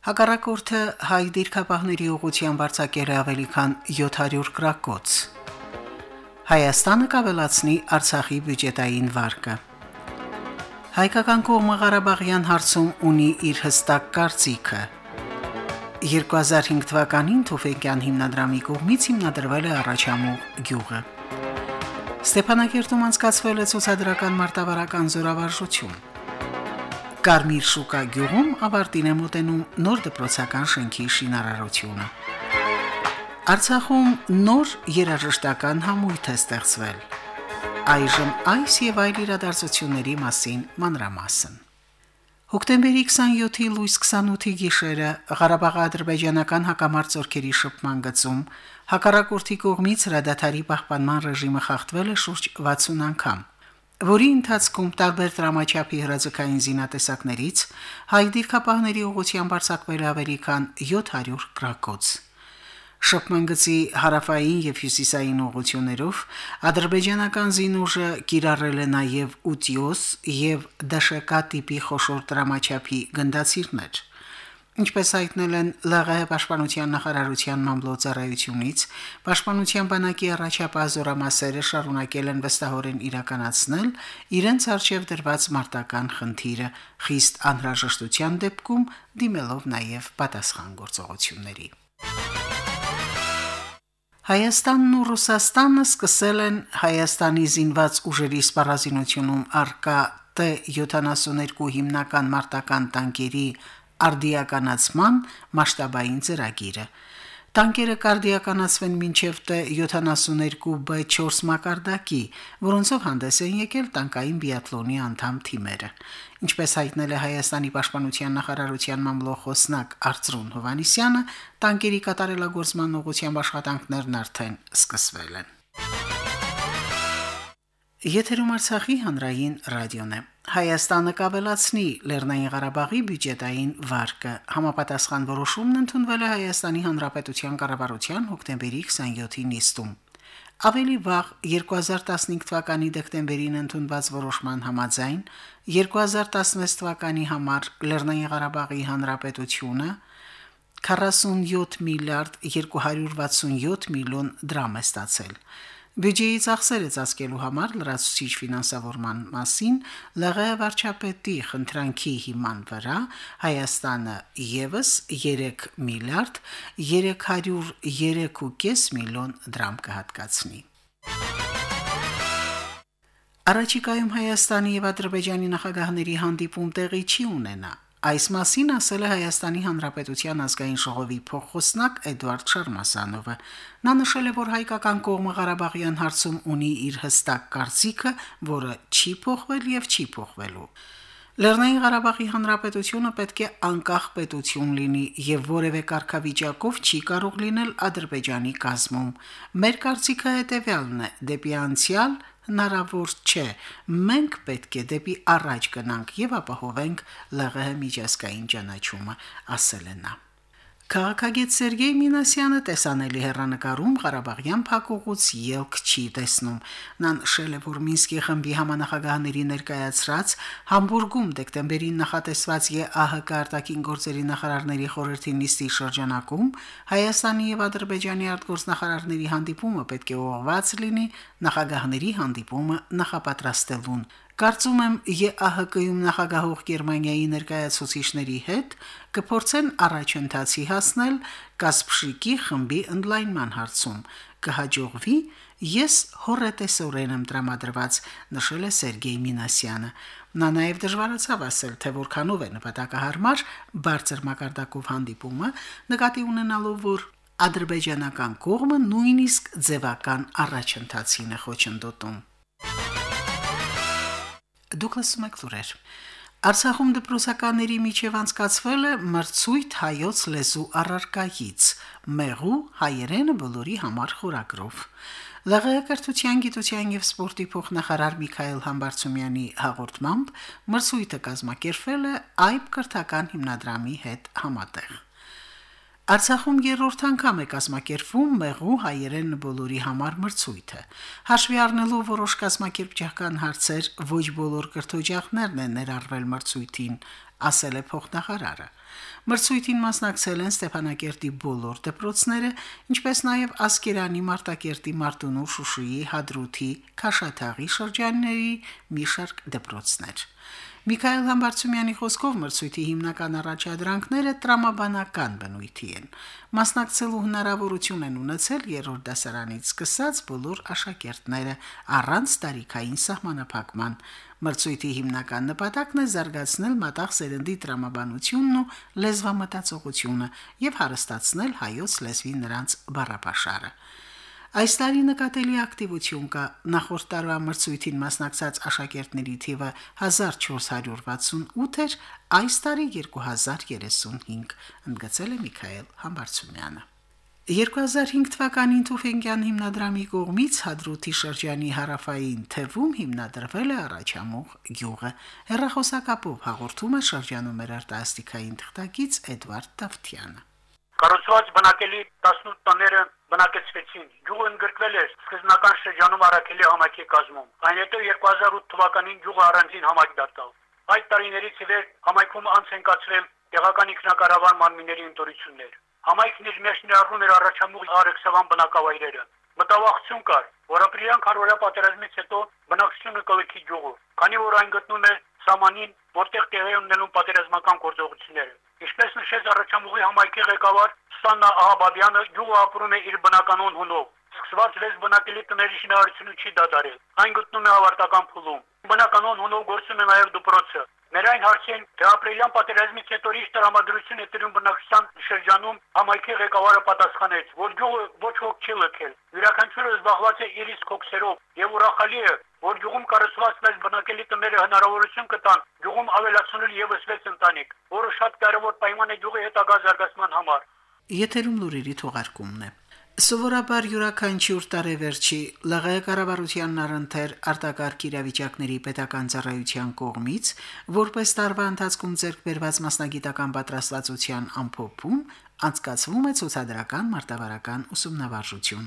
Հակառակորդը հայ դիրքապահների ուղղությամբ արձակել է ավելի քան 700 գրակոց։ Հայաստանը կավելացնի Արցախի բյուջետային վարկը։ Հայկական կողմը Ղարաբաղյան հարցում ունի իր հստակ կարծիքը։ 2005 թվականին Թուֆեկյան հիմնադրամի կողմից հիմնադրվել է առաջամու գյուղը։ Ստեփանակերտում անցկացվել է ցուցադրական մարտավարական զորավարժություն։ Կարմիր շուկա գյուղում ավարտին է մոտենում նոր դպրոցական շենքի շինարարությունը։ Արցախում նոր երաժշտական համույթ է ստեղծվել։ Այժմ այս եւ այլ իրադարձությունների մասին մանրամասն։ Հոկտեմբերի 27-ի լույս 28-ի գիշերը Ղարաբաղի ադրբեջանական հակամարտ ծորքերի շփման գծում հակառակորդի կողմից հրադադարի պահպանման ռեժիմը խախտվել է շուրջ 60 անգամ որի ընթացքում տարբեր դրամաչափի հրաձգային զինատեսակներից հայ դիրքապահների ուղղությամբ արձակվել ավելի քան 700 գրակոց։ Շփման գծի հարավային եւ հյուսիսային ուղություններով ադրբեջանական զինուժը կիրառել է նաեւ ուտիոս եւ դաշեկա տիպի խոշոր դրամաչափի գնդացիրներ։ Ինչպես հայտնել են ԼՂՀ պաշտպանության նախարարության մամլոյցարայությունից, պաշտպանության բանակի առաջապահ զորամասերը շարունակել են վստահորեն իրականացնել իրենց արժև դրված մարտական խնդիրը, խիստ անհրաժեշտության դեպքում դիմելով նաև պատասխան գործողությունների։ Հայաստանն ու Ռուսաստանը սկսել են Հայաստանի զինված ուժերի սպառազինությունում արկա T-72 հիմնական մարտական տանկերի արդիականացման մասշտաբային ծրագիրը։ Տանկերը կարդիականացվեն մինչև T-72B4 մակարդակի, որոնցով հանդես են եկել տանկային բիաթլոնի անդամ թիմերը։ Ինչպես հայտնել է Հայաստանի պաշտպանության նախարարության մամլոխոսնակ Արծրուն Հովանիսյանը, տանկերի կատարելագործման ուղղությամբ աշխատանքներն արդեն սկսվել են։ Եթերում Արցախի հանրային ռադիոն է։ Հայաստանը կավելացնի Լեռնային Ղարաբաղի բյուջետային վարկը։ Համապատասխան որոշումն ընդունվել է Հայաստանի Հանրապետության կառավարության հոկտեմբերի 27-ի նիստում։ Ավելի վաղ 2015 թվականի դեկտեմբերին ընդունված որոշման համաձայն 2016 թվականի համար Լեռնային Ղարաբաղի Հանրապետությունը 47 միլիարդ 267 միլիոն դրամ է ստացել։ Բյուջեի ծախսերը ծածկելու համար լրացուցիչ ֆինանսավորման մասին ԼՂ վարչապետի խնդրանքի հիման վրա Հայաստանը եւս 3 միլիարդ 303.5 միլիոն դրամ կհատկացնի։ Արաջիկայում Հայաստանի եւ Ադրբեջանի նախագահների հանդիպում տեղի չի ունենա։ Այս մասին ասել է Հայաստանի Հանրապետության ազգային ժողովի փոխխոսնակ Էդվարդ Շարմասանովը։ Նա նշել է, որ հայկական կողմը Ղարաբաղյան հարցում ունի իր հստակ կարծիքը, որը չի փոխվել եւ չի փոխվելու։ Լեռնային Ղարաբաղի Հանրապետությունը պետք է անկախ պետություն լինի եւ որևէ կարգավիճակով չի կարող լինել Ադրբեջանի կազմում։ Մեր կարծիքը հետեւյալն է՝ դեպի անցյալ հնարավոր չէ։ Մենք պետք է դեպի առաջ գնանք եւ ապահովենք ԼՂՀ միջազգային ճանաչումը, ասել է նա։ Քաղաքագետ Սերգեյ Մինասյանը տեսանելի հերանեկարում Ղարաբաղյան փակուղուց ելք չի տեսնում։ Նա նշել է, որ Մինսկի խմբի համանախագահների ներկայացրած Համբուրգում դեկտեմբերին նախատեսված ԵԱՀԿ արտաքին գործերի նախարարների խորհրդի նիստի շրջանակում Հայաստանի եւ Ադրբեջանի արտգործնախարարների հանդիպումը պետք է ուղղված լինի նախագահների հանդիպումը նախապատրաստելուն։ Կարծում եմ ԵԱՀԿ-ում նախագահող Գերմանիայի ներկայացուցիչների հետ կփորձեն առաջընթացի հասնել Կասպշիկի խմբի ընդլայնման հարցում։ Կհաջողվի, ես հորետեսորեն եմ տրամադրված, նշել է Սերգեյ Մինասյանը։ Նա նաև դժվարացավ ասել, թե որքանով է նպատակահարմար բարձր մակարդակով հանդիպումը, նկատի ունենալով, որ ադրբեջանական կողմը նույնիսկ ձևական առաջընթացին է խոչընդոտում։ Դուկլաս Մակլուրեր Արցախում դպրոցականների միջև անցկացվել է մրցույթ հայոց լեզու առարկայից՝ մեղու հայերենը բոլորի համար խորագրով։ Լղեկրթության, գիտության եւ սպորտի փոխնախարար Միքայել Համբարձումյանի հաղորդմամբ մրցույթը կազմակերպվել է այբ կրթական հիմնադրամի հետ համատեղ։ Արցախում երրորդ անգամ է կազմակերպվում մեղու հայերեն բոլորի համար մրցույթը։ Հաշվի առնելով որոշ կազմակերպչական հարցեր, ոչ բոլոր կրթօջախներն են ներառվել մրցույթին, ասել է փոխնախարարը։ Մրցույթին մասնակցել են Ստեփանակերտի բոլոր դպրոցները, ինչպես նաև Ասկերանի, Մարտակերտի, Մարտունու, Շուշուի, Հադրութի, Քաշաթաղի շրջանների մի շարք դպրոցներ։ Միքայել Համբարձումյանի խոսքով մրցույթի հիմնական առաջադրանքները տրամաբանական բնույթի են։ Մասնակցելու հնարավորություն են ունեցել երրորդ դասարանից սկսած բոլոր աշակերտները առանց տարիքային սահմանափակման։ Մրցույթի հիմնական նպատակն է զարգացնել մտաղ սերնդի տրամաբանությունն ու լեզվամտածողությունը եւ հարստացնել հայոց լեզվի նրանց բառապաշարը։ Այս տարի նկատելի ակտիվություն կա։ Նախորդ տարվա մրցույթին մասնակցած աշակերտների թիվը 1468 էր, այս տարի 2035, ընդգծել է Միքայել Համբարձումյանը։ 2005 թվականին Թուֆենկյան հիմնադրամի կողմից Հադրութի շրջանի հարավային թևում հիմնադրվել է առաջամուխ գյուղը։ Հերրախոսակապով հաղորդում է շրջանում մեր արտասթիկային թղթակից Էդվարդ Տավթյանը։ Կառուցված բնակելի 18 տները բնակեցվեցին։ Գյուղը ընդգրկվել էր սկզբնական շրջանում Արաքելի համայնքի կազմում։ Այն հետո 2008 թվականին գյուղը առանձին համայնք դարձավ։ Այդ տարիներից ի վեր համայնքում անց են կացվել տեղական ինքնակառավար մանմիների ընտրություններ։ Համայնքն իր մեջ ներառում էր առաջամուղ արեքսավան բնակավայրերը։ Մտավախություն կար, որ ապրիլյան քարորյա պատերազմից հետո բնակչությունը կլքի գյուղը, քանի որ այն գտնում է սամանին, որտեղ տեղի ունենում պատերազմական գործողությունները։ Ինչպես նշեց առաջամուղի համայնքի ղեկավար Սաննա Ահաբաբյանը, գյուղը ապրում է իր բնականոն հունով։ Սկսված լեզ բնակելի տների շինարարությունը չի դադարել։ Այն գտնում է ավարտական փուլում։ Բնականոն հունով գործում է նաև դպրոցը։ Ներայն հարցին, թե ապրիլյան պատերազմից հետո ինչ տրամադրություն է տրում բնակչության շրջանում, համայնքի ղեկավարը պատասխանեց, որ գյուղը ոչ ոք չի լքել։ Յուրաքանչյուրը զբաղված է իր իսկ հոգսերով, եւ ուրախալի է, որ գյուղում կառուցված մեծ բնակելի տները հնարավորություն կտան գյուղում ավելացնել եւս 6 ընտանիք, որը շատ կարևոր պայման է գյուղի հետագա զարգացման համար։ Եթերում լուրերի թողարկումն է։ Սովորաբար յուրաքանչյուր տարեվերջի ԼՂ կառավարությանն առընթեր արտակարգ իրավիճակների պետական ծառայության կողմից որպես տարվա ընթացքում ձեռք բերված մասնագիտական պատրաստվածության ամփոփում անցկացվում է ցուցադրական մարտավարական ուսումնավարժություն։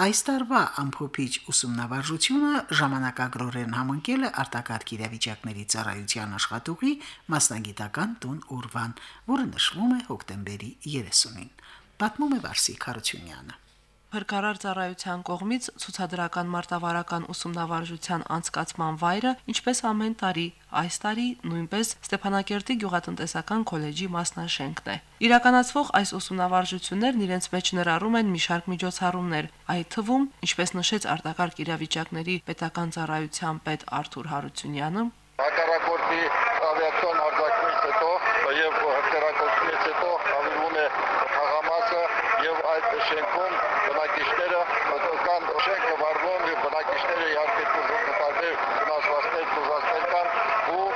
Այս տարվա ամփոփիչ ուսումնավարժությունը ժամանակագրորեն համընկել է արտակարգ իրավիճակների ծառայության աշխատուղի մասնագիտական տուն Ուրվան, որը նշվում է հոկտեմբերի 30-ին։ Պատմում է Վարսիկ Հարությունյանը։ Փրկարար ծառայության կողմից ցուցադրական մարտավարական ուսումնավարժության անցկացման վայրը, ինչպես ամեն տարի, այս տարի նույնպես Ստեփանակերտի գյուղատնտեսական քոլեջի մասնաշենքն է։ Իրականացվող այս ուսումնավարժություններն իրենց մեջ ներառում են մի շարք միջոցառումներ, այդ թվում, ինչպես նշեց արտակարգ իրավիճակների պետական ծառայության պետ Արթուր Հարությունյանը, հակառակորդի ավիացիոն արձակումից հետո եւ հրթիռակոծումից հետո ավելվում է խաղամասը եւ այդ շենքում բնակիչները կան շենքը վառվում եւ բնակիչները իհարկե դուրս տարբեր վնասվածքներ, դուրսացներ կան ու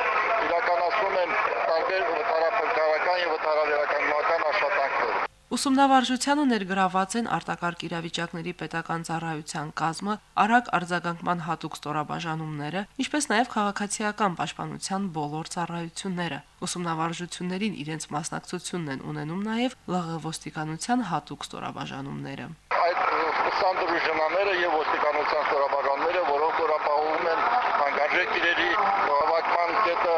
իրականացնում են տարբեր վտարապետարական եւ վտարավերականական աշխատանքներ Ուսումնավարժությանը ներգրաված են արտակարգ իրավիճակների պետական ծառայության կազմը, արագ արձագանքման հատուկ ստորաբաժանումները, ինչպես նաև քաղաքացիական պաշտպանության բոլոր ծառայությունները։ Ուսումնավարժություններին իրենց մասնակցությունն են ունենում նաև ԼՂ ոստիկանության հատուկ ստորաբաժանումները։ Այդ սանդրուժանները եւ ոստիկանության ստորաբաժանումները, որոնք որապահում են հանգարժեք իրերի հավաքման կետը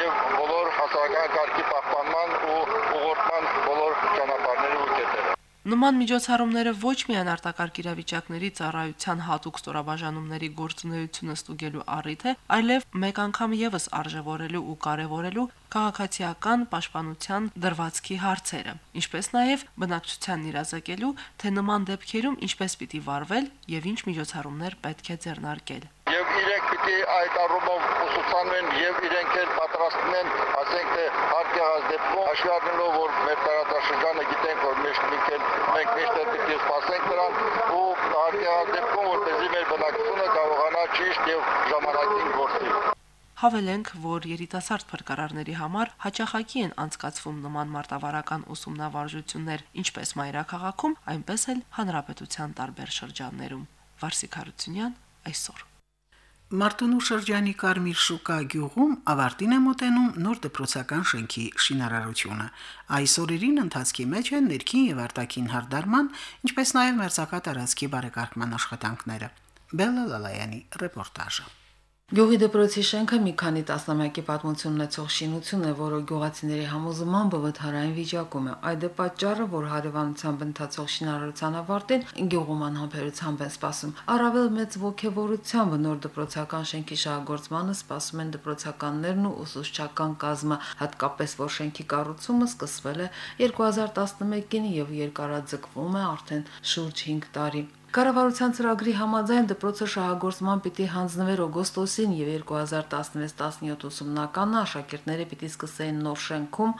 եւ բոլոր հասարակական կարգի պահպանման ու ուղղորդման բոլոր ճանապարհները ու կետերը։ Նման միջոցառումները ոչ միայն արտակարգ իրավիճակների ծառայության հատուկ ստորաբաժանումների գործունեությունը ստուգելու առիթ է, այլև մեկ անգամ եւս արժևորելու ու կարևորելու քաղաքացիական պաշտպանության դրվածքի հարցերը, ինչպես նաև բնակչությանն իրազեկելու, թե նման դեպքերում ինչպես պիտի վարվել եւ ինչ միջոցառումներ պետք է ձեռնարկել եւ իրենք պիտի այդ առումով ուսուցանվեն եւ իրենք էլ պատրաստվում են, ասենք թե հարկ եղած դեպքում հաշվի առնելով որ մեր տարածաշրջանը գիտենք որ միշտ մենք էլ մենք միշտ պիտի սպասենք նրան ու հարկ եղած դեպքում որպեսզի մեր բնակչությունը կարողանա ճիշտ եւ ժամանակին գործել Հավելենք, որ երիտասարդ փրկարարների համար հաճախակի են անցկացվում նման մարտավարական ուսումնավարժություններ ինչպես մայրաքաղաքում, այնպես էլ հանրապետության տարբեր շրջաններում։ Վարսիկ Հարությունյան այսօր Մարտունու շրջանի Կարմիր շուկա գյուղում ավարտին է մոտենում նոր դպրոցական շենքի շինարարությունը։ Այս օրերին ընթացքի մեջ են ներքին եւ արտաքին հարդարման, ինչպես նաեւ մերձակա տարածքի բարեկարգման աշխատանքները։ Բելլա Լալայանի ռեպորտաժը։ Գյուղի դպրոցի շենքը մի քանի տասնամյակի պատմություն ունեցող շինություն է, որը գյուղացիների համոզմամբ վթարային վիճակում է։ Այդ է պատճառը, որ հարևանությամբ ընթացող շինարարության ավարտին գյուղում անհամբերությամբ են սպասում։ Առավել մեծ ողջավորությամբ նոր դպրոցական շենքի շահագործմանը սպասում են դպրոցականներն ու ուսուցչական կազմը, հատկապես որ շենքի կառուցումը սկսվել է 2011-ին եւ երկարաձգվում է արդեն շուրջ 5 տարի։ Կառավարության ծրագրի համաձայն դպրոցը շահագործման պիտի հանձնվեր օգոստոսին եւ 2016-17 ուսումնականը աշակերտները պիտի սկսեին նոր շենքում,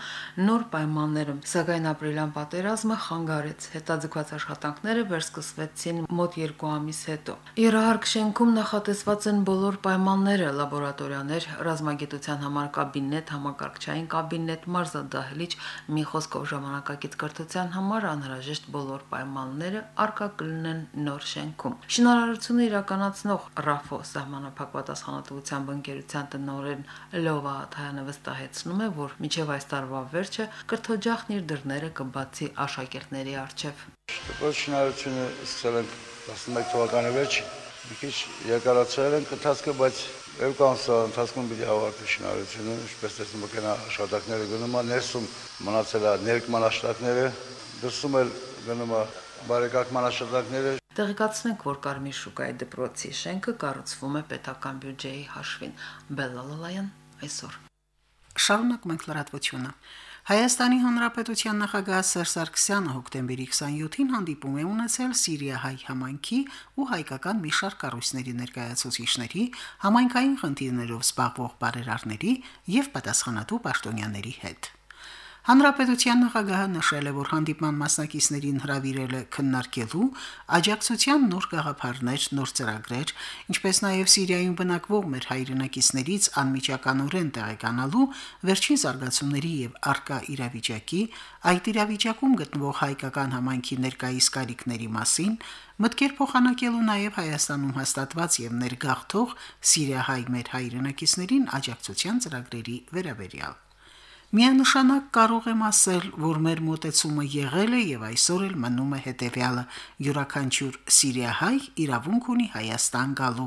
նոր պայմաններում, սակայն ապրիլյան պատերազմը խանգարեց։ Հետաձգված աշխատանքները վերսկսվեցին մոտ 2 ամիս հետո։ Երահարկ շենքում նախատեսված են բոլոր պայմանները՝ լաբորատորիաներ, ռազմագիտության համար կաբինետ, համակարգչային կաբինետ, մարզադահլիճ, մի խոսքով ժամանակակից կրթության համար անհրաժեշտ բոլոր պայմանները արկա կլինեն նոր շենքում։ Շինարարությունը իրականացնող Ռաֆո սահմանափակ պատասխանատվությամբ ընկերության տնօրեն Լովա Աթայանը վստահեցնում է, որ միջև այս տարվա վերջը կրթօջախն իր դռները կբացի աշակերտների առջև։ շինարարությունը սկսել ենք 11 թվականի վերջ, մի քիչ երկարացրել ենք ընթացքը, բայց երկու ամսվա ընթացքում պիտի ավարտվի շինարարությունը, ինչպես տեսնում եք, աշխատակները գնում են, ներսում մնացել է ներկման աշխատակները, դրսում էլ գնում է բարեկարգման աշխատանքները Տեղեկացնենք, որ Կարմիր շուկայի դպրոցի շենքը կառուցվում է պետական բյուջեի հաշվին։ Բելլալալայան այսօր։ Շարունակում ենք լրատվությունը։ Հայաստանի Հանրապետության նախագահ Սերժ Սարգսյանը հոկտեմբերի 27-ին հանդիպում է ունեցել Սիրիա-հայ համայնքի ու հայկական մի շարք կառույցների ներկայացուցիչների, համայնքային խնդիրներով զբաղվող բարերարների եւ պատասխանատու պաշտոնյաների հետ։ Հանրապետության նախագահը նշել է, որ հանդիպման մասնակիցներին հրավիրել է քննարկելու աջակցության նոր գաղափարներ, նոր ծրագրեր, ինչպես նաև Սիրիայում բնակվող մեր հայրենակիցներից անմիջականորեն տեղեկանալու վերջին զարգացումների եւ արկա իրավիճակի, այդ իրավիճակում գտնվող հայկական համայնքի ներկայիս կարիքների մասին, մտքեր փոխանակելու նաև Հայաստանում հաստատված եւ ներգաղթող Սիրիահայ մեր հայրենակիցներին աջակցության ծրագրերի վերաբերյալ։ Միանշանակ կարող եմ ասել, որ մեր մտեցումը եղել է եւ այսօր էլ մնում է հետեւյալը. յուրաքանչյուր Սիրիահայ իրավունք ունի Հայաստան գալու։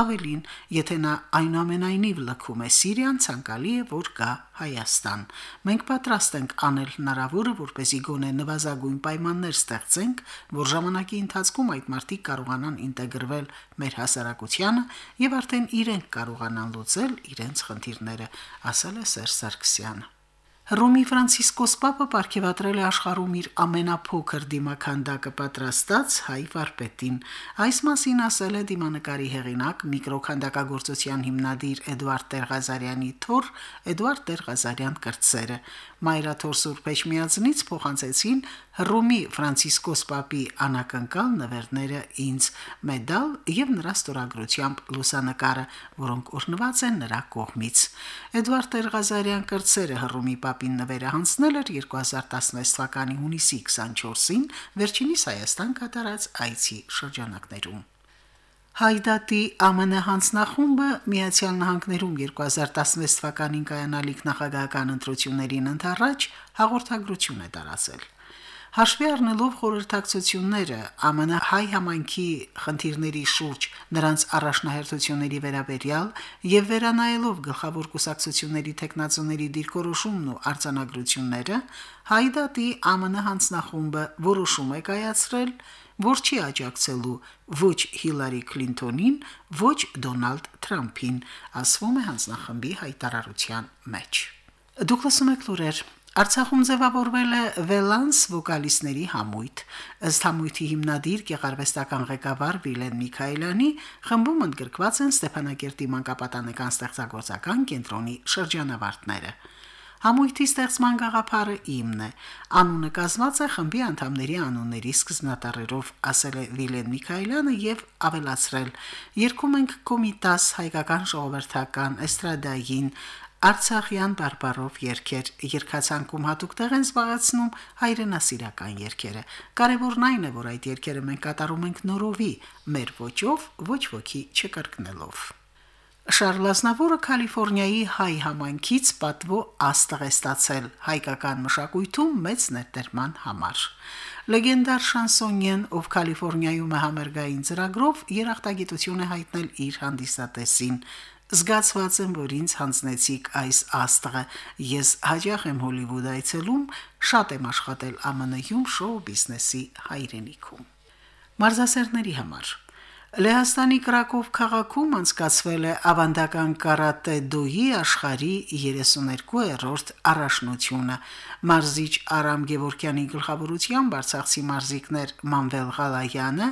Ավելին, եթե նա այնուամենայնիվ լքում է Սիրիան, ցանկալի է, որ գա Հայաստան։ Մենք պատրաստ ենք անել հնարավորը, որպեսզի գոնե նվազագույն պայմաններ ստեղծենք, որ ժամանակի ընթացքում այդ մարդիկ կարողանան ինտեգրվել մեր հասարակությանը եւ արդեն իրենք կարողանան լուծել իրենց խնդիրները, ասել է Սերժ Սարգսյանը։ Ռոմի Ֆրանցիսկոս Պապը ապարգևատրել է աշխարհում իր ամենափոքր դիմականդակը պատրաստած հայ վարպետին։ Այս մասին ասել է դիմանկարի հեղինակ միկրոքանդակագործության հիմնադիր Էդվարդ Տերղազարյանի թոռ Էդվարդ Տերղազարյան կրծերը։ Մայրաթոր Սուրբ Էջմիածնից փոխանցեցին Հռոմի Ֆրանցիսկոս Պապի անակնկալ նվերները ինձ մեդալ եւ նրա ստորագրությամբ լուսանկարը, որոնք օրնված են նրա կողմից։ Էդվարդ Տերղազարյան կրծերը Հռոմի Պապին նվերը հանձնել էր 2016 թվականի հունիսի 24-ին վերջինիս Հայաստան կատարած այցի շրջանակներում։ Հայդատի ԱՄՆ հանձնախումբը Միացյալ Նահանգներում 2016 թվականին կայանալիք նախագահական ընտրություններին ընթരാճ հաղորդագրություն է տարածել։ Հաշվի առնելով խորհրդակցությունները ԱՄՆ հայ համայնքի խնդիրների շուրջ նրանց առաջնահերթությունների վերաբերյալ եւ վերանայելով գլխավոր կուսակցությունների տեխնացուների դիրքորոշումն ու արձանագրությունները, հայդատի ԱՄՆ հանձնախումբը որոշում է կայացրել որ չի աջակցելու ոչ Հիլարի Քլինտոնին, ոչ Դոնալդ Թրամփին, ասվում է հանձնախմբի հայտարարության մեջ։ Դուք լսում եք լուրեր Արցախում ձևավորվել է Վելանս վոկալիստների համույթ։ Ըստ համույթի հիմնադիր գեղարվեստական ղեկավար Վիլեն Միքայելյանի խմբում ընդգրկված են Ստեփանակերտի մանկապատանեկան ստեղծագործական կենտրոնի շրջանավարտները։ Համույթի ստեղծման գաղափարը իմն է։ Անունը կազմված է խմբի անդամների անունների սկզբնատառերով, ասել է Վիլեն Միքայելյանը եւ ավելացրել. Երկում ենք կոմիտաս հայկական ժողովրդական էստրադային Արցախյան բարբարով երկեր երկացանկում հատուկ տեղ են զբաղեցնում հայրենասիրական երկերը։ Կարևորն այն է, որ այդ երկերը մենք կատարում ենք նորովի, մեր ոճով, ոչ ոքի չկրկնելով։ Շարլազնավուրը Կալիֆոռնիայի հայ համայնքից պատվո աստղ է ստացել հայկական մշակույթում մեծ ներդերման համար։ Լեգենդար շանսոնյեն, ով Կալիֆոռնիայում է համերգային ծրագրով, երախտագիտություն է հայտնել իր հանդիսատեսին։ Զգացված եմ, որ ինձ հանձնեցիք այս աստղը։ Ես հաջող եմ Հոլիվուդ այցելում, շատ եմ աշխատել ԱՄՆ-ում շոու բիզնեսի հայրենիքում։ Մարզասերների համար. Լեհաստանի Կրակով քաղաքում անցկացվել է ավանդական կարատե դոյի աշխարհի 32-րդ առաջնությունը։ Մարզիչ Արամ Գևորքյանի գլխավորությամբ Արցախցի մարզիկներ Մանվել Ղալայանը,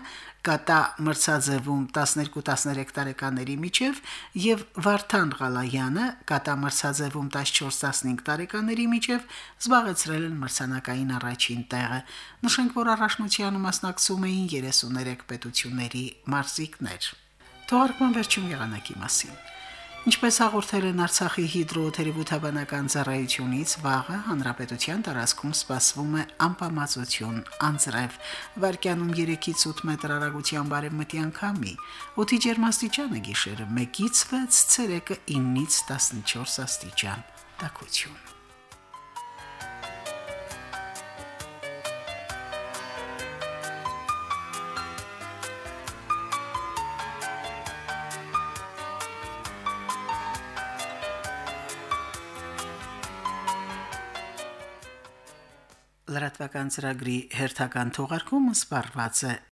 Կատա մրցաձևում 12-13 տարեկաների միջև եւ Վարդան Ղալայանը կատա մրցաձևում 14-15 տարեկաների միջև զբաղեցրել են մրցանակային առաջին տեղը։ Նշենք, որ առաջնությանը մասնակցում էին 33 պետությունների մարզիկներ։ Թողարկման վերջին եղանակի մասին։ Ինչպես հաղորդել են Արցախի հիդրոթերապևտաբանական ծառայությունից, վաղը հանրապետության տարածքում սպասվում է անպամացություն, անձրև, վարկյանում 3-ից 8 մետր արագության բարեմտյան քամի, օդի ջերմաստիճանը գիշերը 1-ից 6, ցերեկը 9-ից 14 աստիճան, տաքություն։ լրատվական ծրագրի հերթական թողարկումը սպառված է